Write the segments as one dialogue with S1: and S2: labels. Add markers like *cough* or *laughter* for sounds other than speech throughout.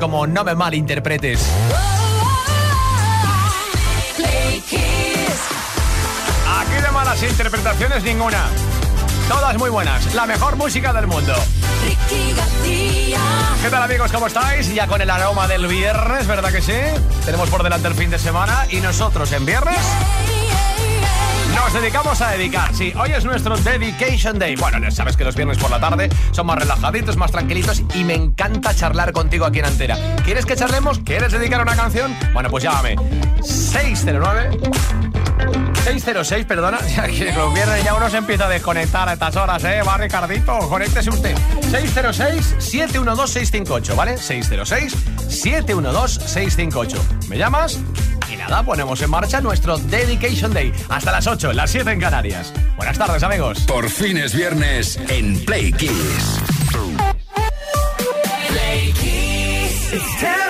S1: Como no me malinterpretes. Aquí de malas interpretaciones ninguna. Todas muy buenas. La mejor música del mundo. ¿Qué tal amigos? ¿Cómo estáis? Ya con el aroma del viernes, ¿verdad que sí? Tenemos por delante el fin de semana y nosotros en viernes dedicamos a dedicar. Sí, hoy es nuestro Dedication Day. Bueno, sabes que los viernes por la tarde son más relajaditos, más tranquilitos y me encanta charlar contigo aquí en Antera. ¿Quieres que charlemos? ¿Quieres dedicar una canción? Bueno, pues llámame. 609 606, perdona, *laughs* ya que los viernes ya uno se empieza a desconectar a estas horas, ¿eh? Va Ricardito, conéctese usted. 606-712-658, ¿vale? 606-712-658. ¿Me llamas? Y nada, ponemos en marcha nuestro Dedication Day. Hasta las 8, las 7 en Canarias. Buenas tardes, amigos.
S2: Por fin es viernes en Play Kiss. Play Kiss.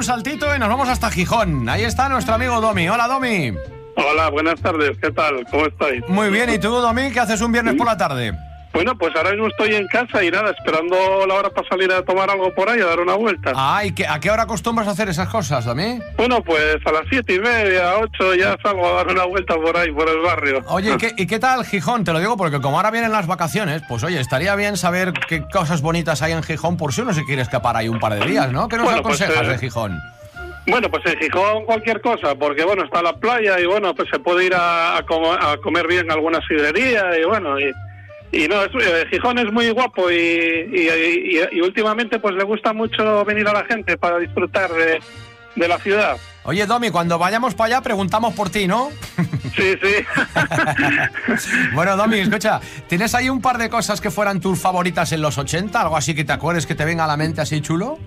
S1: un saltito y nos vamos hasta Gijón. Ahí está nuestro amigo Domi. Hola, Domi.
S3: Hola, buenas tardes, ¿qué tal? ¿Cómo estáis?
S1: Muy bien, ¿y tú, Domi? ¿Qué haces un viernes por la tarde?
S3: Bueno, pues ahora mismo estoy en casa y nada, esperando la hora para salir a tomar algo por ahí, a dar una vuelta.
S1: Ah, ¿y qué- a qué hora acostumbras a hacer esas cosas, Domi?
S3: Bueno, pues a las siete y media, ocho, ya salgo a dar una vuelta por ahí, por el barrio.
S1: Oye, ¿y qué, ¿y qué tal Gijón? Te lo digo porque como ahora vienen las vacaciones, pues oye, estaría bien saber qué cosas bonitas hay en Gijón por si uno se quiere escapar ahí un par de días, ¿no? ¿Qué nos
S3: Bueno, pues,
S1: aconsejas
S3: eh,
S1: de Gijón?
S3: Bueno, pues en Gijón cualquier cosa, porque bueno, está la playa y bueno, pues se puede ir a, a como- a comer bien en alguna sidrería y bueno, y, y no, es, eh, Gijón es muy guapo y, y, y- y últimamente pues le gusta mucho venir a la gente para disfrutar de, de la ciudad.
S1: Oye, Domi, cuando vayamos para allá preguntamos por ti, ¿no? *laughs*
S3: Sí, sí. *laughs*
S1: bueno, Domi, escucha, ¿tienes ahí un par de cosas que fueran tus favoritas en los 80? ¿Algo así que te acuerdes que te venga a la mente así chulo?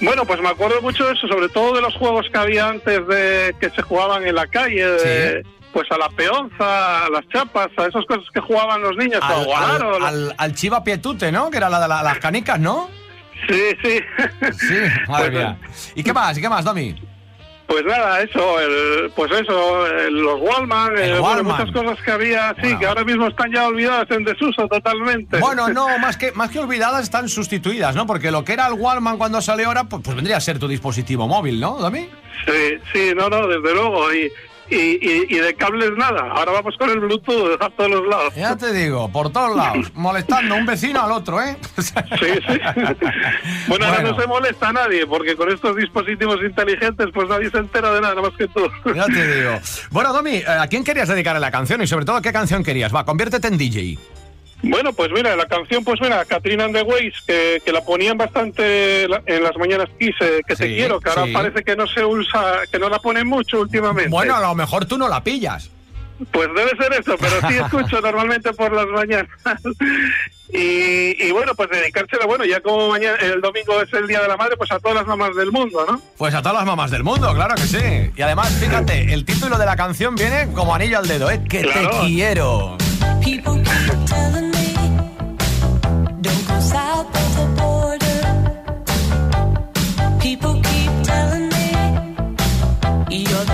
S3: Bueno, pues me acuerdo mucho de eso, sobre todo de los juegos que había antes de que se jugaban en la calle, de- pues a la peonza, a las chapas, a esas cosas que jugaban los niños, a
S1: Al,
S3: jugar,
S1: al,
S3: la-
S1: al- al chiva pietute, ¿no? Que era la de la- las canicas, ¿no?
S3: Sí, sí.
S1: Sí, *laughs* madre
S3: Pues,
S1: mía. ¿Y qué más? ¿Y qué más, Domi?
S3: Pues nada, eso, el, pues eso, el- los Wallman,
S1: El
S3: eh, bueno, muchas cosas que había, sí, que ahora mismo están ya olvidadas en desuso totalmente.
S1: Bueno, no, *laughs* más que, más que olvidadas están sustituidas, ¿no? Porque lo que era el Wallman cuando salió ahora, pues, pues vendría a ser tu dispositivo móvil, ¿no, Dami?
S3: Sí, sí, no, no, desde luego. Y, y, y, y de cables nada. Ahora vamos con el Bluetooth a todos los lados.
S1: Ya te digo, por todos lados, *laughs* molestando un vecino al otro, ¿eh? *laughs*
S3: Sí, sí. *laughs* bueno, ahora no se molesta a nadie, porque con estos dispositivos inteligentes, pues nadie se entera de nada, nada más que tú.
S1: Ya te digo. Bueno, Domi, ¿a quién querías dedicarle la canción? Y sobre todo, ¿qué canción querías? Va, conviértete en DJ.
S3: Bueno, pues mira, la canción, pues mira, Katrina and the Waves, que, que la ponían bastante en las mañanas Kiss, eh, que
S1: Sí,
S3: te quiero, que ahora
S1: sí.
S3: parece que no se usa, que no la ponen mucho últimamente.
S1: Bueno, a lo mejor tú no la pillas.
S3: Pues debe ser eso, pero sí *laughs* escucho normalmente por las mañanas. y, y bueno, pues dedicársela, bueno, ya como mañana, el domingo es el Día de la Madre, pues a todas las mamás del mundo, ¿no?
S1: Pues a todas las mamás del mundo, claro que sí. Y además, fíjate, el título de la canción viene como anillo al dedo, ¿eh? Que
S3: Claro.
S1: te quiero.
S2: People keep telling me, don't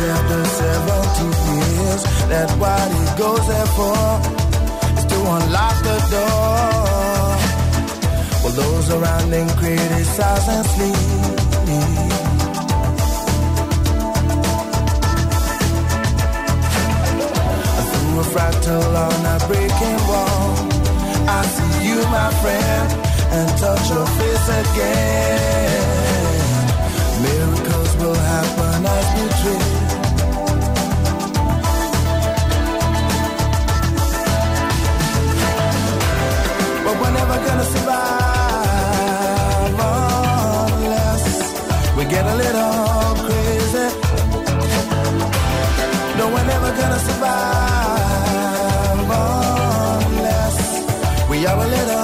S4: man after 70 years that what he goes there for is to unlock the door. While those around him criticize and sleep. Through a fractal on a breaking wall, I see you, my friend, and touch your face again. Miracles will happen as we dream. we're gonna survive unless we get a little crazy. No, we're never gonna survive unless we are a little.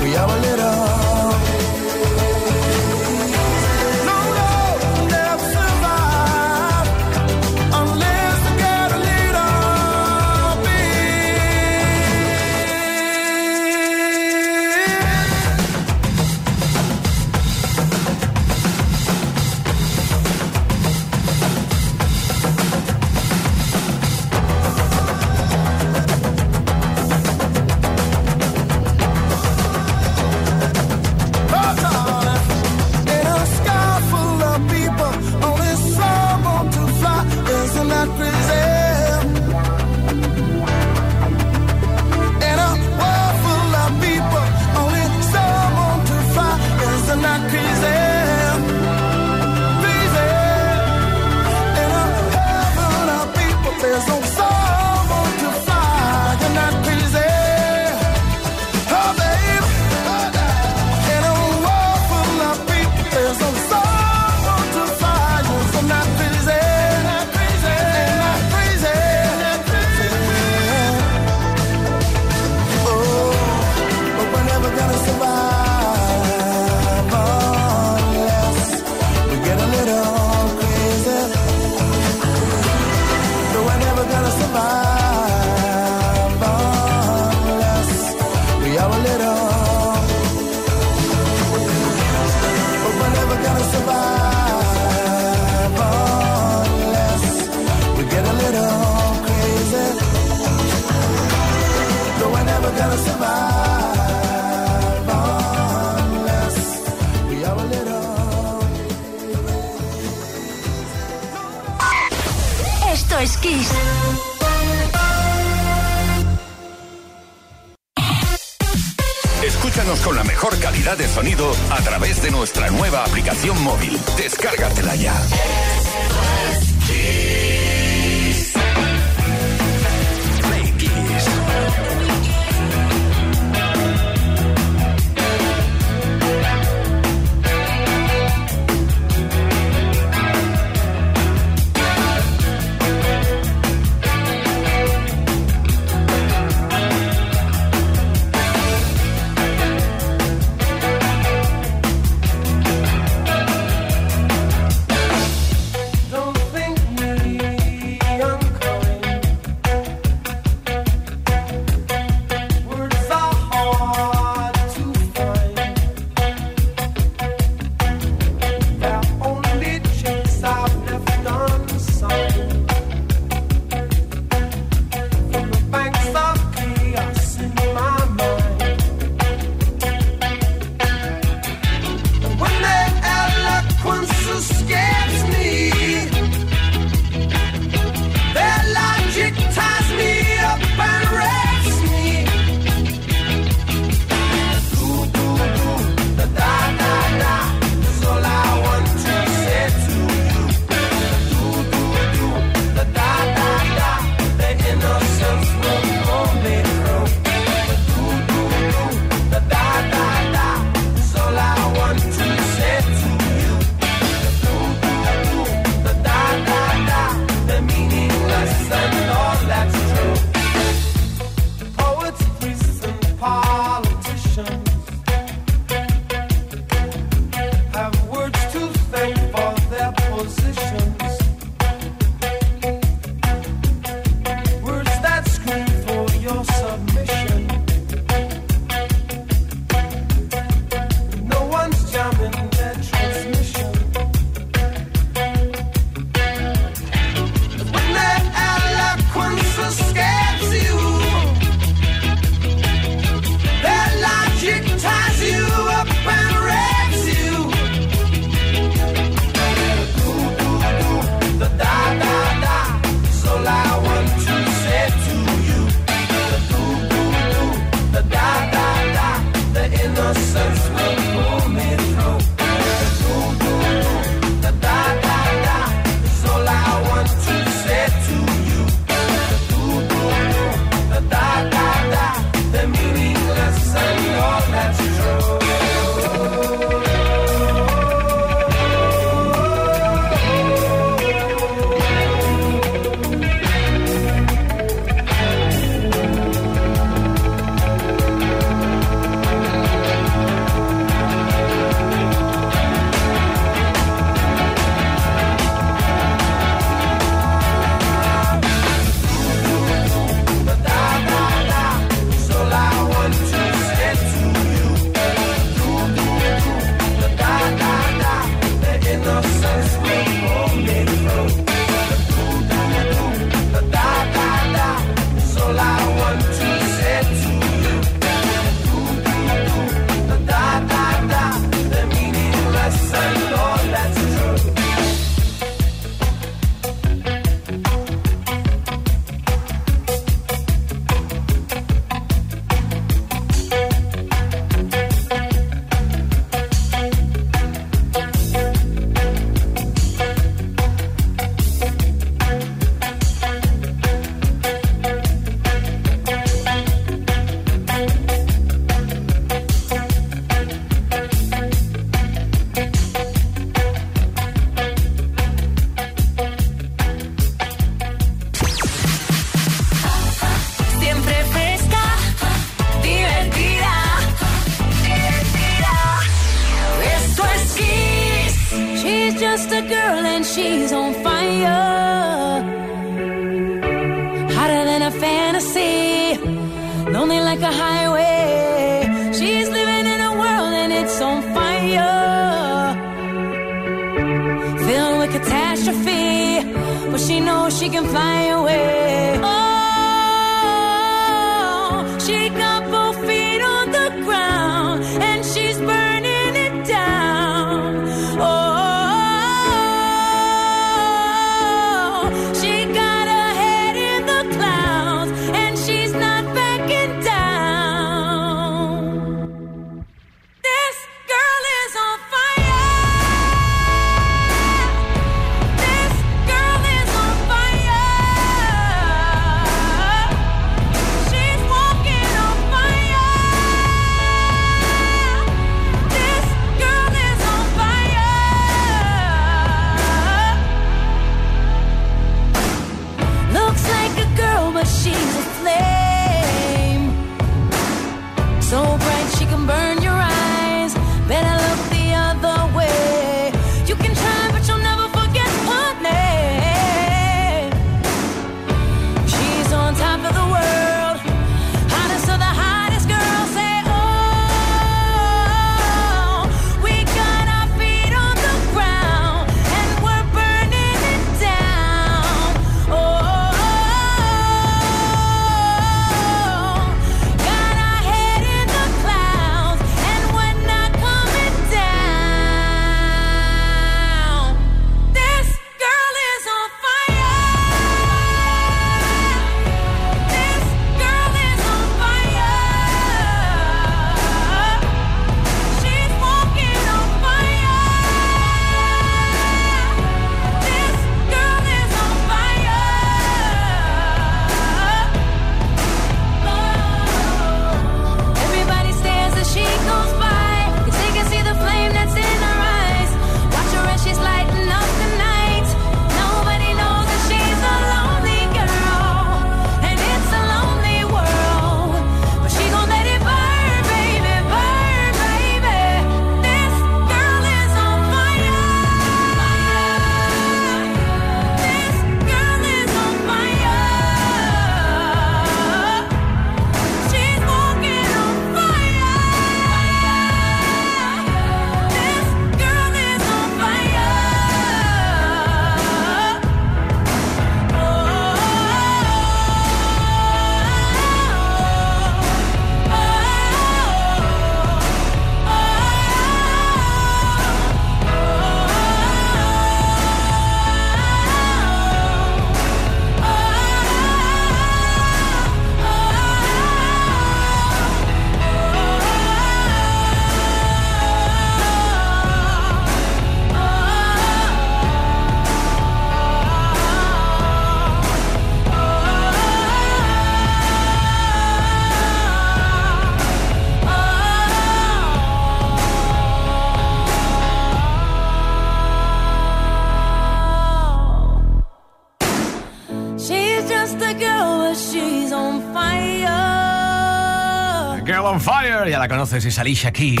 S1: Conoces, es Alicia Keys.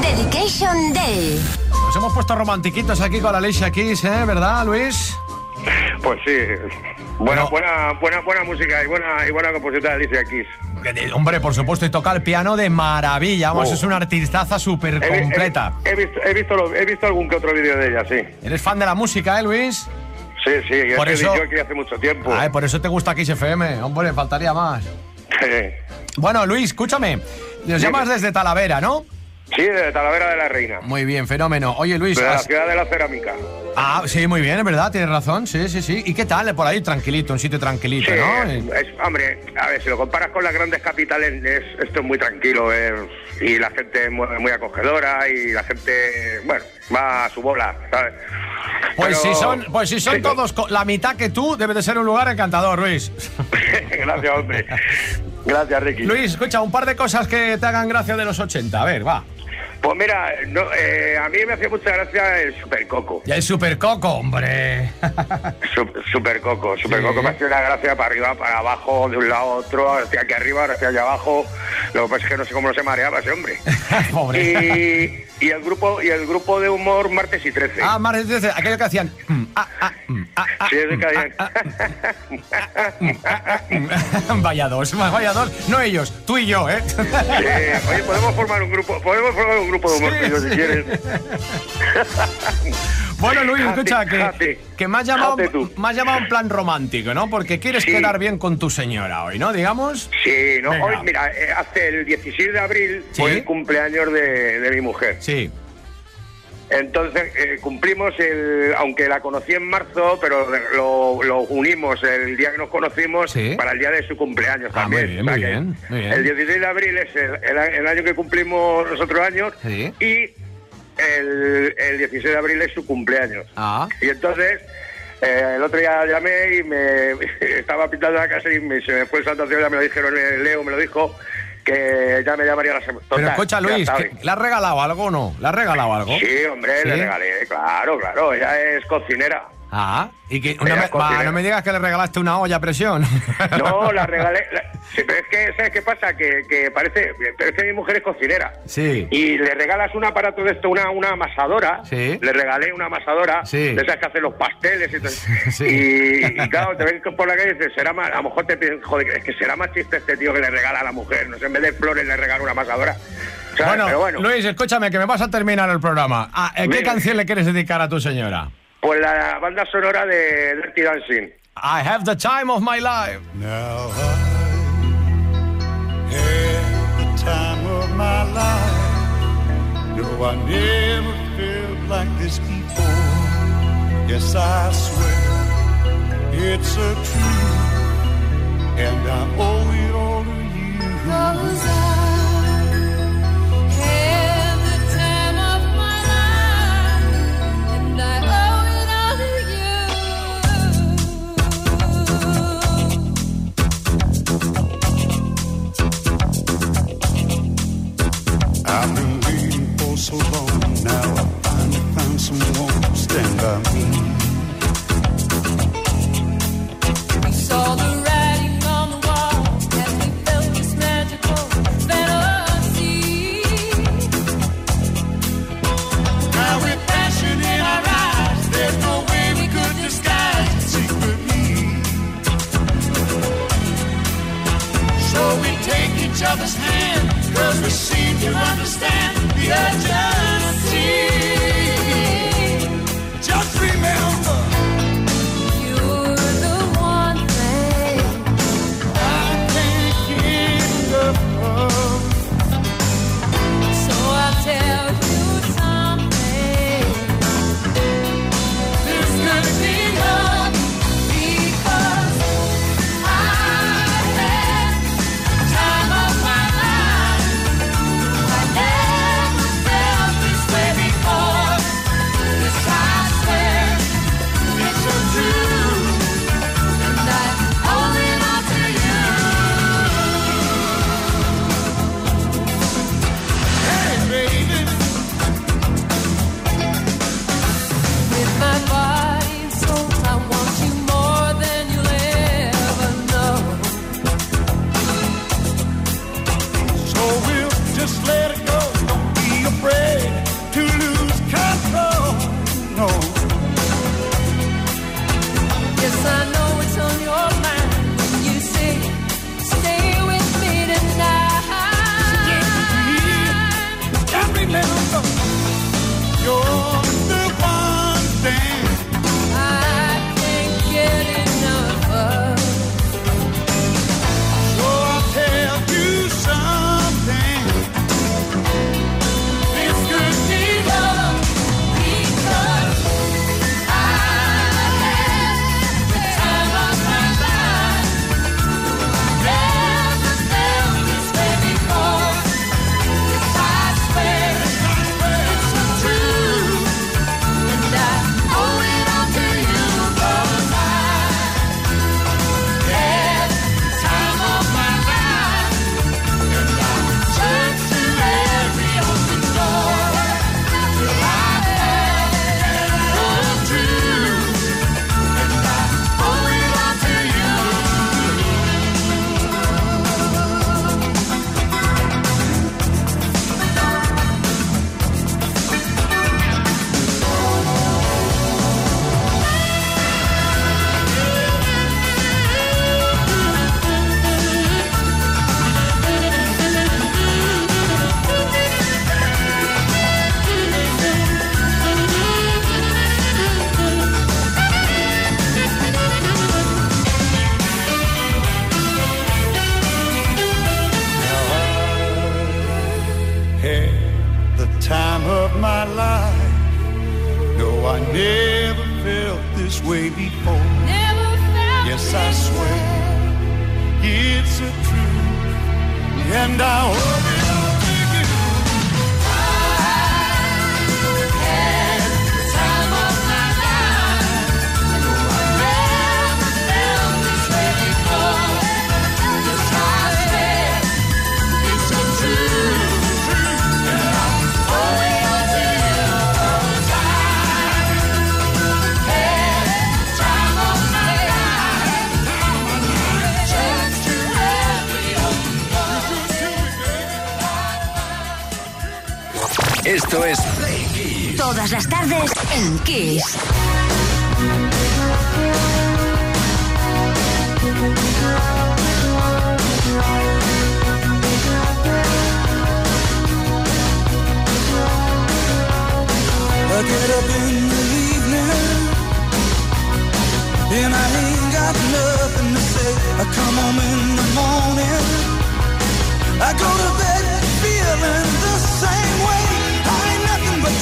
S5: Dedication Day.
S1: Nos hemos puesto romantiquitos aquí con Alicia Keys, ¿eh? ¿Verdad, Luis?
S6: Pues sí. Buena,
S1: Bueno.
S6: buena, buena, buena música y buena, y buena compositora Alicia Keys.
S1: Hombre, por supuesto, y toca el piano de maravilla. Vamos,
S6: Oh.
S1: es una artistaza súper
S6: He, vi- he-
S1: completa.
S6: he visto, he, visto, lo- he visto algún que otro vídeo de ella, sí.
S1: ¿Eres fan de la música, eh, Luis?
S6: Sí, sí, es
S1: Por
S6: que
S1: eso-
S6: yo aquí hace mucho tiempo.
S1: Ay, por eso te gusta Kiss FM. Hombre, faltaría más. *laughs*
S6: Sí,
S1: Bueno, Luis, escúchame. Nos llamas desde Talavera, ¿no?
S6: de Talavera de la Reina.
S1: Muy bien, fenómeno. Oye, Luis.
S6: De la
S1: has-
S6: ciudad de la cerámica.
S1: Ah, sí, muy bien, es verdad, tienes razón. Sí, sí, sí. ¿Y qué tal? Por ahí, tranquilito, un sitio tranquilito,
S6: Sí,
S1: ¿no?
S6: es, hombre, a ver, si lo comparas con las grandes capitales, es, esto es muy tranquilo. eh, y la gente es muy, muy acogedora y la gente, bueno, va a su bola, ¿sabes?
S1: Pues
S6: Pero-
S1: si son, pues si son
S6: Sí.
S1: todos la mitad que tú, debe de ser un lugar encantador, Luis. *laughs*
S6: Gracias, hombre. Gracias, Ricky.
S1: Luis, escucha, un par de cosas que te hagan gracia de los 80. A ver, va.
S6: Pues mira, no, eh, a mí me hacía mucha gracia el Super Coco.
S1: Ya el Super Coco, hombre. *laughs*
S6: Su- Super Coco, Super
S1: Sí.
S6: Coco me hacía una gracia para arriba, para abajo, de un lado a otro, hacia aquí arriba, hacia allá abajo. Lo que pasa es que no sé cómo no se mareaba ese hombre. *laughs*
S1: Pobre.
S6: Y, y el grupo y el grupo de humor martes y 13.
S1: Ah, más entonces, aquello que hacían. mm, ah, ah, mm, ah,
S6: Sí, ese que habían-
S1: mm, *laughs* vaya dos, vaya dos. No ellos, tú y yo, ¿eh?
S6: Sí, oye, podemos formar un grupo, podemos formar un grupo de humor
S1: Sí,
S6: yo,
S1: sí.
S6: si quieres. *laughs*
S1: Bueno, Luis,
S6: Jate,
S1: escucha, que,
S6: jate.
S1: que me, has llamado, me has llamado en plan romántico, ¿no? Porque quieres
S6: Sí.
S1: quedar bien con tu señora hoy, ¿no? Digamos.
S6: Sí, no,
S1: Venga.
S6: hoy, mira, eh, hace el 16 de abril fue el cumpleaños de, de mi mujer.
S1: Sí.
S6: Entonces eh, cumplimos el, aunque la conocí en marzo, pero lo, lo unimos el día que nos conocimos
S1: Sí.
S6: para el día de su cumpleaños
S1: Ah,
S6: también.
S1: muy bien, muy bien, muy bien.
S6: El 16 de abril es el, el- el año que cumplimos nosotros años
S1: Sí.
S6: y el, el 16 de abril es su cumpleaños.
S1: Ah.
S6: Y entonces, eh, el otro día llamé y me *laughs* estaba pintando la casa y me- se me fue el santo ya me lo dijeron, eh, Leo me lo dijo, que ya me llamaría la semana.
S1: Pero escucha, Luis, ¿que- ¿le has regalado algo o no? ¿Le has regalado algo?
S6: Sí, hombre,
S1: ¿Sí?
S6: le regalé, claro, claro, ella es cocinera.
S1: Ah, y que no me, no digas que le regalaste una olla a presión.
S6: No, la *laughs* regalé. la- sí, pero es que, ¿sabes qué pasa? Que, que parece, pero es que mi mujer es cocinera.
S1: Sí.
S6: Y le regalas un aparato de esto, una, una amasadora.
S1: Sí.
S6: Le regalé una amasadora.
S1: Sí.
S6: De esas que hacen los pasteles y todo.
S1: Sí.
S6: Y, y claro, te ven por la calle y dices, será más, a lo mejor te piensan, joder, es que será más chiste este tío que le regala a la mujer. No sé, en vez de flores le regala una amasadora. ¿Sabes?
S1: Bueno,
S6: pero bueno.
S1: Luis, escúchame, que me vas a terminar el programa. Ah, ¿eh, ¿Qué canción le quieres dedicar a tu señora?
S6: Pues la banda sonora de Dirty Dancing.
S1: I have the time of my life.
S7: Now I had the time of my life. No, I never felt like this before. Yes, I swear it's a truth, and I owe it all to you.
S2: Cause I
S7: I've been waiting for so long. Now I finally found someone to stand by me.
S2: We saw the writing on the wall as we felt this magical fantasy.
S7: Now with passion in our eyes, there's no way we could disguise it secretly. So we take each other's hand, you understand the urgency?
S8: And I
S9: Esto es Play Kiss.
S5: Todas las tardes en Kiss.
S8: I get up in the evening and I ain't got nothing to say. I come home in the morning. I go to bed feeling the same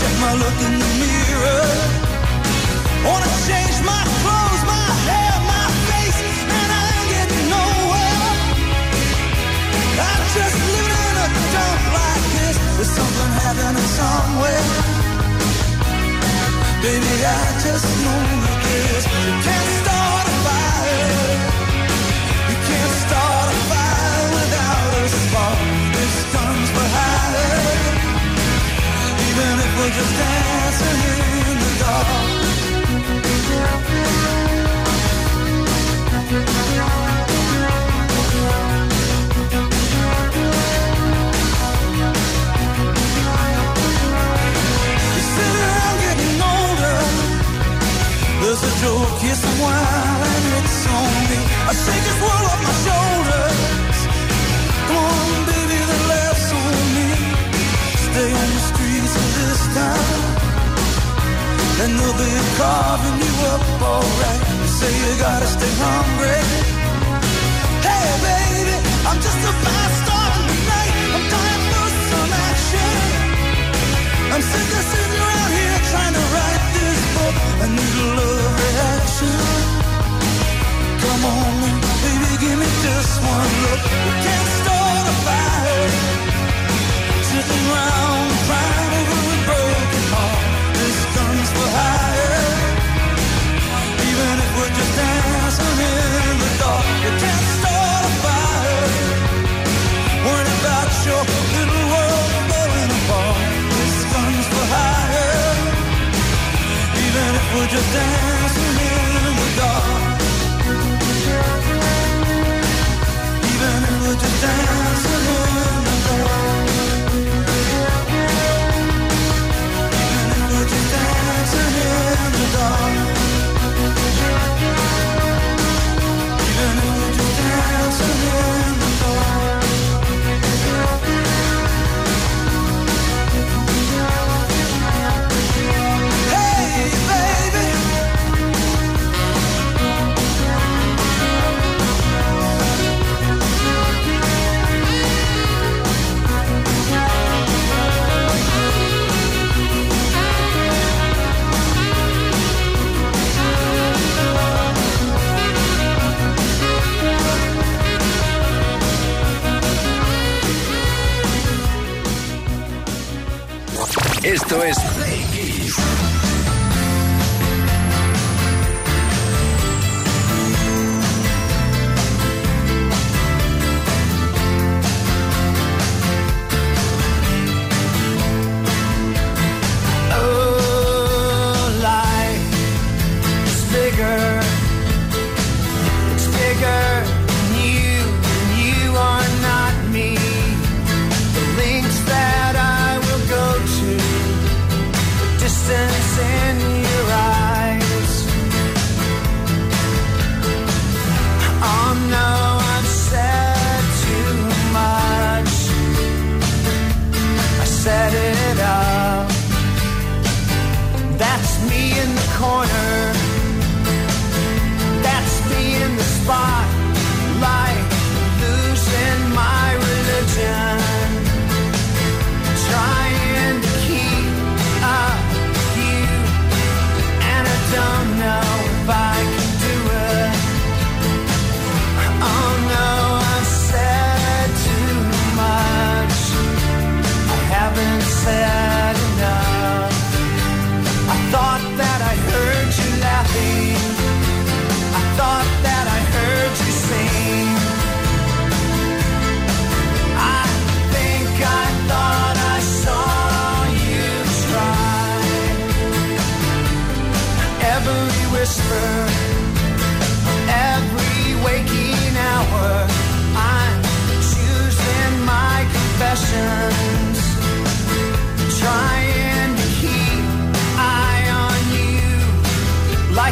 S8: check my look in the mirror. Wanna change my clothes, my hair, my face, and I ain't getting nowhere. I'm just living in a dump like this. There's something happening somewhere. Baby, I just know this. You can't start There's a joke here somewhere, and it's on me. I shake this world off my shoulders. And they'll be carving you up alright. You say you gotta stay hungry. Hey, baby, I'm just a fast star in the night. I'm dying for some action. I'm sick of sitting around here trying to write this book. I need a love reaction. Come on, baby, give me just one look.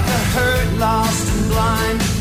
S2: like the hurt, lost, and blind.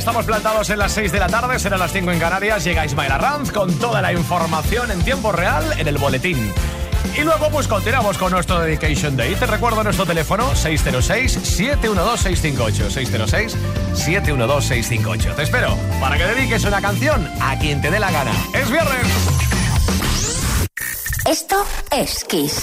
S1: Estamos plantados en las 6 de la tarde, serán las 5 en Canarias. Llega Ismael Arranz con toda la información en tiempo real en el boletín. Y luego pues continuamos con nuestro Dedication Day. Te recuerdo nuestro teléfono 606-712-658. 606-712-658. Te espero para que dediques una canción a quien te dé la gana. Es viernes.
S5: Esto es Kiss.